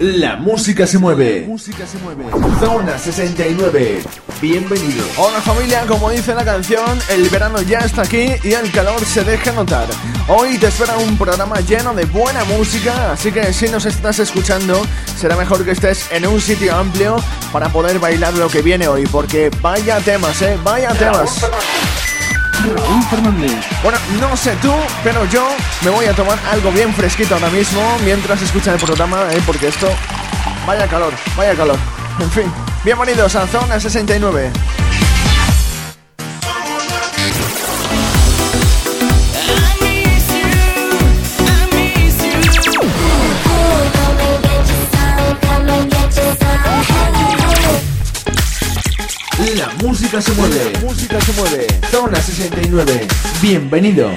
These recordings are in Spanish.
La música se mueve. Música se mueve. Zona 69. Bienvenido. Hola familia, como dice la canción, el verano ya está aquí y el calor se deja notar. Hoy te espera un programa lleno de buena música, así que si nos estás escuchando, será mejor que estés en un sitio amplio para poder bailar lo que viene hoy, porque vaya temas, eh, vaya temas. Fernández. Bueno, no sé tú, pero yo me voy a tomar algo bien fresquito ahora mismo mientras escuchan el programa, ¿eh? porque esto... Vaya calor, vaya calor. En fin, bienvenidos a Zona 69. La música se mueve. Música se mueve. Zona 69. Bienvenido.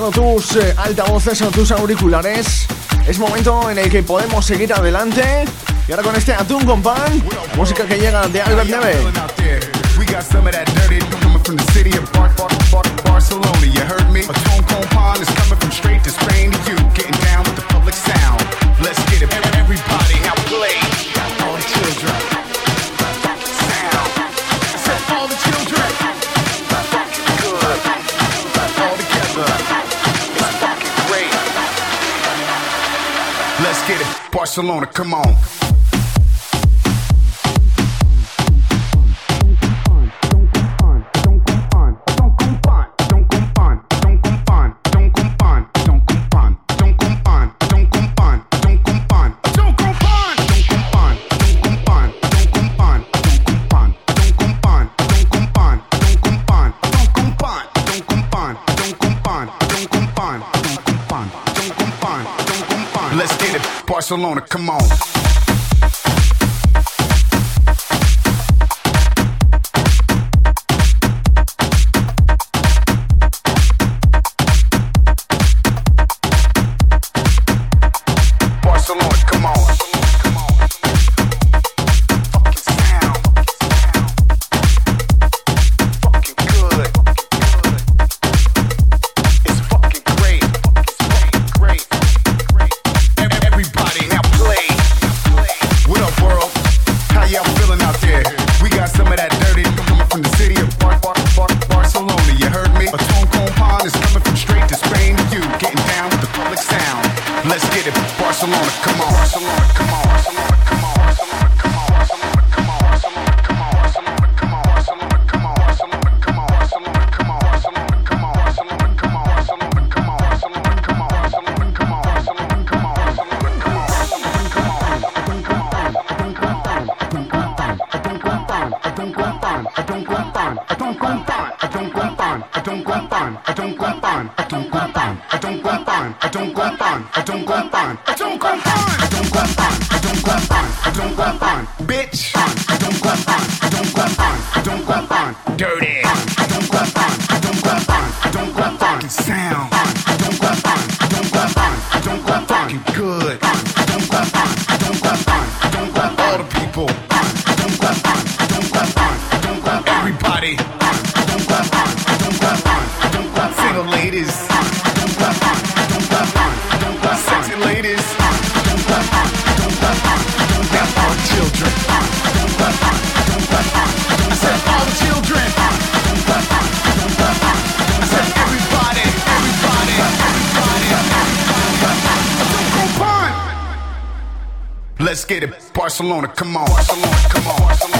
Tus eh, altavoces o tus auriculares, es momento en el que podemos seguir adelante. Y ahora con este atún con pan, música que llega de Albert Neve. from the city of Bar Bar Bar Barcelona. Barcelona, come on. Barcelona, come on. ladies. I don't I don't I don't children. I don't I don't I don't children. I don't I don't I. Let's get it, Barcelona. Come on, Barcelona. Come on, Barcelona.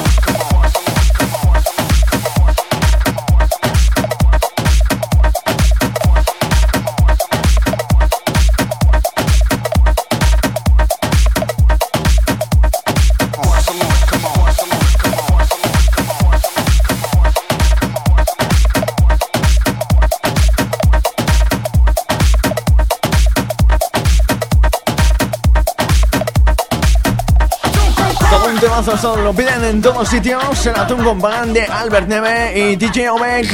Son, lo piden en todos sitios. El Atún con de Albert Neve y DJ Omek.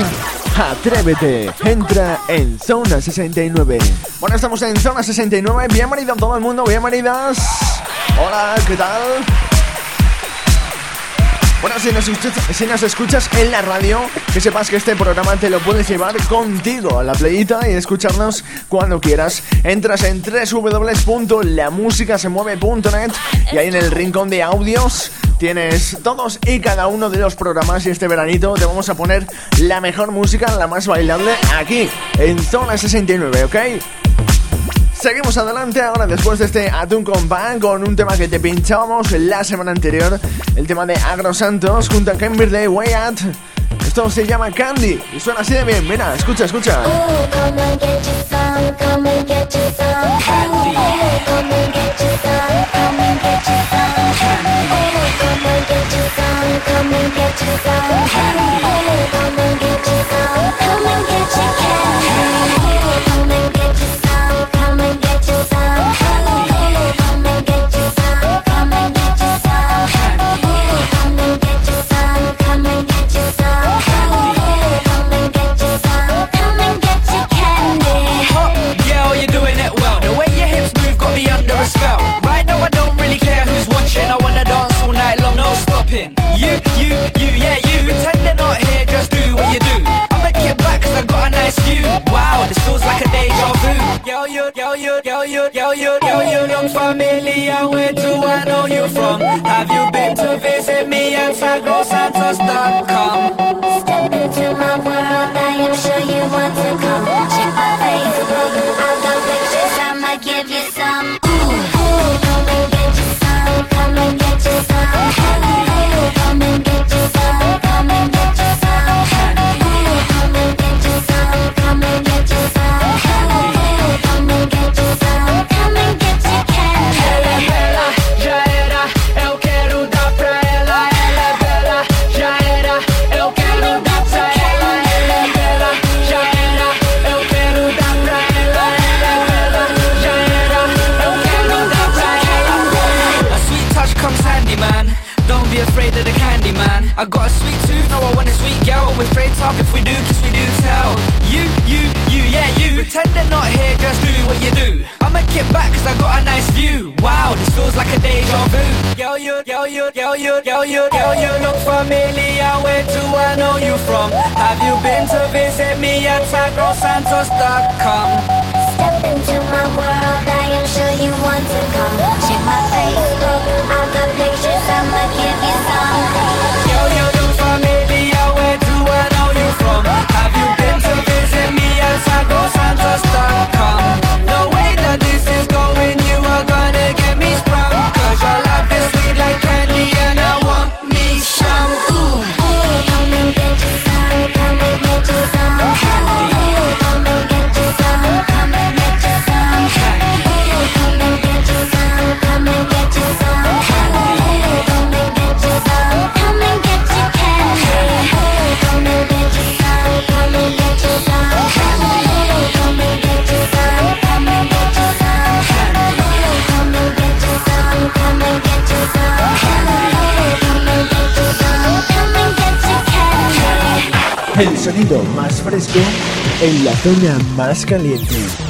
Atrévete, entra en Zona 69. Bueno, estamos en Zona 69. Bienvenido a todo el mundo, bienvenidas. Hola, ¿qué tal? Bueno, si nos, si nos escuchas en la radio, que sepas que este programa te lo puedes llevar contigo a la playita y escucharnos cuando quieras. Entras en www.lamusicasemueve.net y ahí en el rincón de audios tienes todos y cada uno de los programas. Y este veranito te vamos a poner la mejor música, la más bailable, aquí, en Zona 69, ¿ok? Seguimos adelante ahora después de este Atún con Pan con un tema que te pinchábamos la semana anterior, el tema de Agro Santos junto a Kimberley Wyatt. Esto se llama Candy y suena así de bien. Mira, escucha, escucha. Ooh, Come and get your soul. Come and get your soul. Come and get your soul. you, you, yeah, you Pretend they're not here, just do what you do I'ma get back cause I got a nice view Wow, this feels like a deja vu Yo, yo, yo, yo, yo, yo, yo, yo, yo, yo Look familiar, where do I know you from? Have you been to visit me at sagrossantos.com? been to visit me at tacosantos.com. Step into my world, I am sure you want to come. más fresco en la zona más caliente.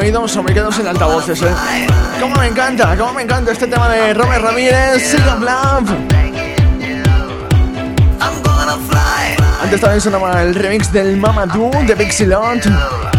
O me quedo sin altavoces, ¿eh? Cómo me encanta, cómo me encanta este tema de Robert Ramírez, Sigan Love. Antes también sonaba el remix del Mamadou de Pixilot.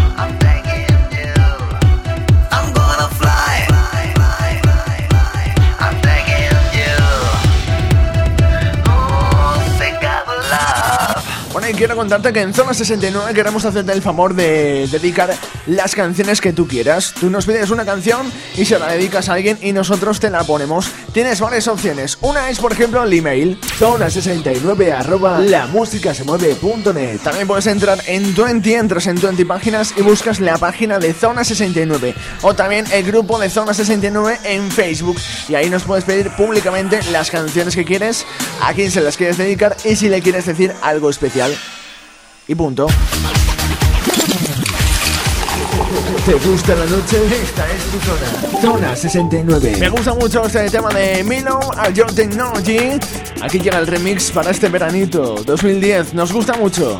Quiero contarte que en Zona 69 queremos hacerte el favor de dedicar las canciones que tú quieras. Tú nos pides una canción y se la dedicas a alguien y nosotros te la ponemos. Tienes varias opciones. Una es, por ejemplo, el email zona69 arroba lamusicasemueve.net. También puedes entrar en 20, entras en 20 páginas y buscas la página de Zona 69 o también el grupo de Zona 69 en Facebook y ahí nos puedes pedir públicamente las canciones que quieres, a quién se las quieres dedicar y si le quieres decir algo especial y punto. ¿Te gusta la noche? Esta es tu zona. Zona 69. Me gusta mucho este tema de Milo a Your Technology. Aquí llega el remix para este veranito 2010. Nos gusta mucho.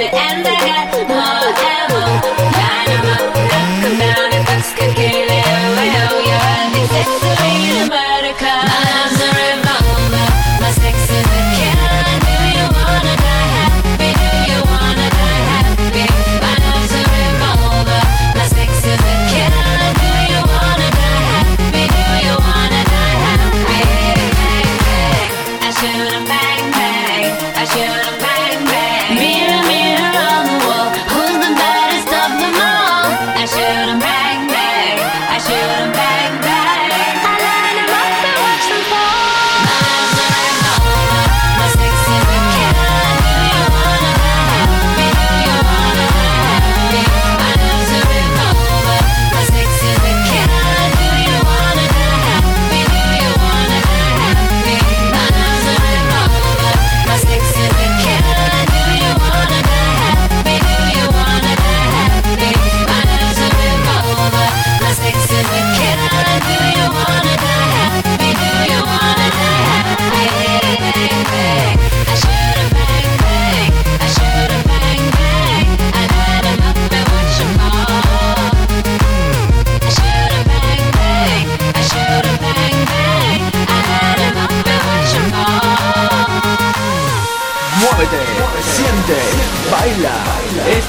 and I got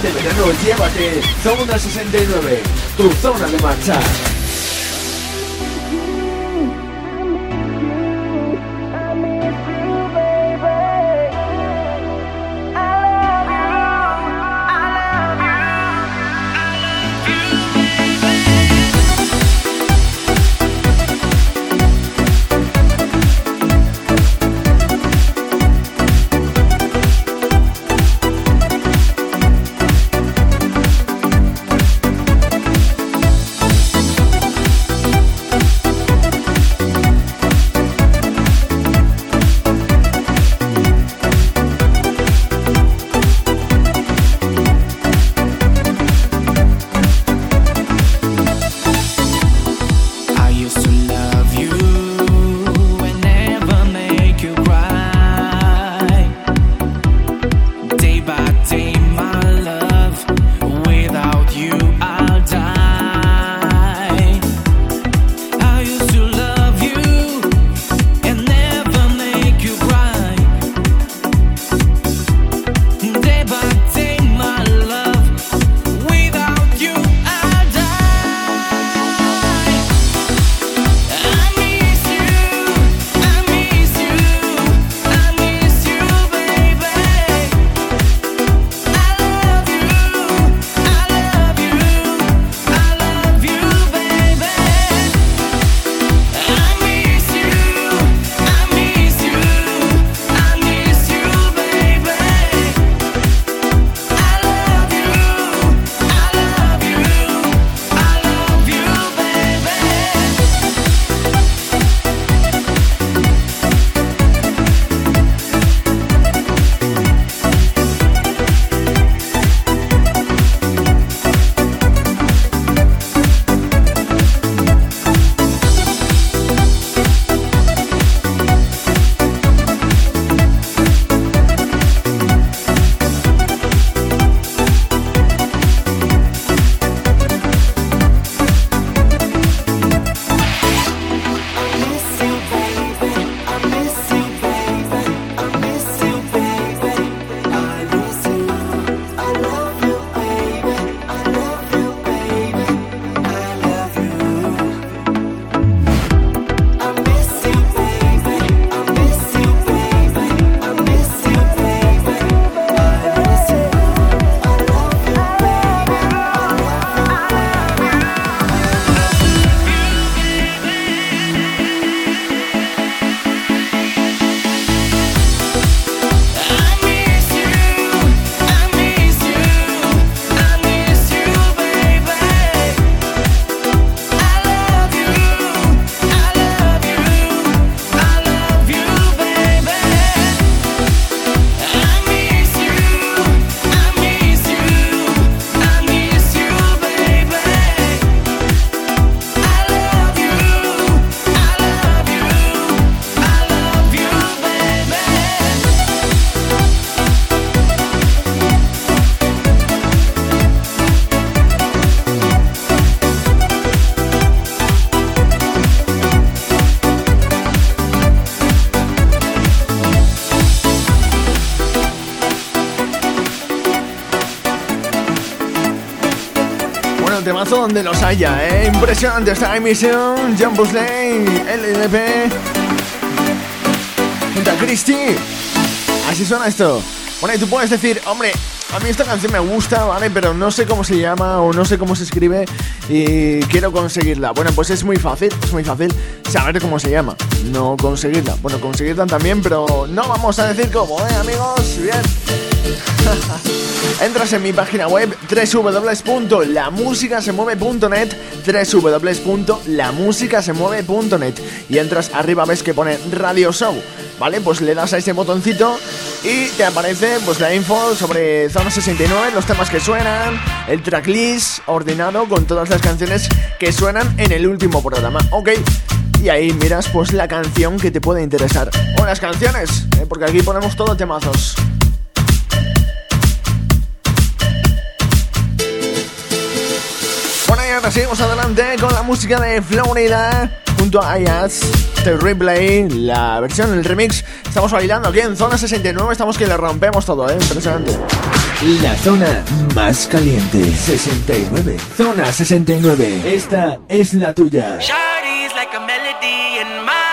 Este verano llévate Zona 69, tu zona de marcha. Temazo donde los haya, ¿eh? Impresionante esta emisión. John Busley, LDP. Junto a Christy. Así suena esto. Bueno, y tú puedes decir, hombre, a mí esta canción me gusta, ¿vale? Pero no sé cómo se llama o no sé cómo se escribe y quiero conseguirla. Bueno, pues es muy fácil, es muy fácil saber cómo se llama, no conseguirla. Bueno, conseguirla también, pero no vamos a decir cómo, ¿eh, amigos? Bien. Entras en mi página web www.lamusicasemueve.net www.lamusicasemueve.net y entras arriba ves que pone Radio Show ¿vale? Pues le das a ese botoncito y te aparece pues la info sobre Zona 69, los temas que suenan, el tracklist ordenado con todas las canciones que suenan en el último programa, ¿ok? Y ahí miras pues la canción que te puede interesar. O las canciones, ¿eh? porque aquí ponemos todo temazos. Seguimos adelante con la música de Florida junto a IAS, The Replay, la versión, el remix. Estamos bailando aquí en Zona 69, estamos que le rompemos todo, ¿eh? Impresionante. La zona más caliente, 69. Zona 69. Esta es la tuya. Like a melody in my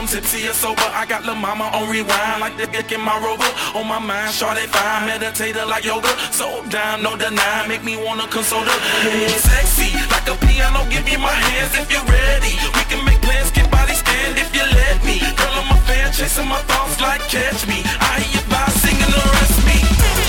I'm tipsy or sober. I got la mama on rewind like the dick in my rover. On my mind, shawty fine, meditator like yoga. So down, no deny, make me wanna console her. Yeah, Sexy, like a piano, give me my hands if you're ready. We can make plans, get body stand if you let me. Girl, I'm a fan, chasing my thoughts like catch me. I hear you by singing the rest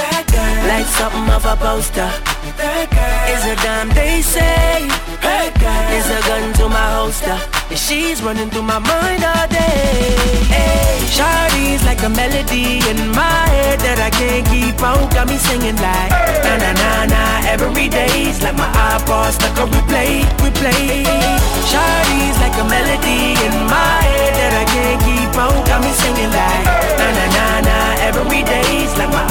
That girl, like something of a poster. That girl is a dime they say. That girl is a gun to my holster. And she's running through my mind all day. Hey, Shawty's like a melody in my head that I can't keep out. Got me singing like na na na na every day's like my iPod stuck on replay, replay. Shawty's like a melody in my head that I can't keep out. Got me singing like na na na na every day's like my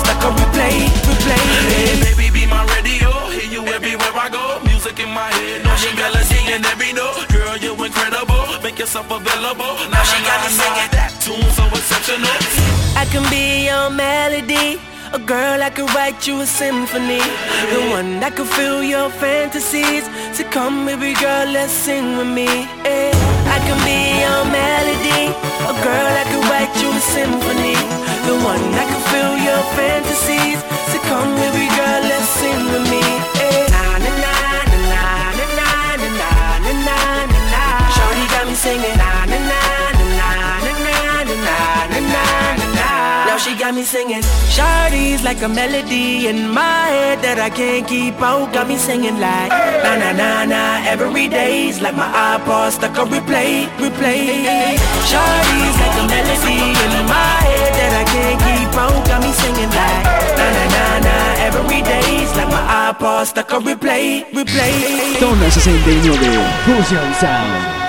iPod stuck on replay, replay. Hey, baby, be my radio, hear you everywhere I go Music in my head, no she melody and every note Girl, you incredible, make yourself available Now she got me singing that tune so exceptional I can be your melody. A girl I could write you a symphony. The one that could fill your fantasies. So come, baby girl, let's sing with me. eh. I can be your melody. A girl that could write you symphony. The one that could fill your fantasies. So come, baby girl, let's sing with me. eh. Na na na na na na na na na na na. Shorty got me singing. Got me singing. Shawty's like a melody in my head that I can't keep out. Got me singing like na na na na every day's like my iPod stuck on replay, replay. Shawty's like a melody in my head that I can't keep out. Got me singing like na na na na every day's like my iPod stuck on replay, replay. Zona 69 Fusion Sound.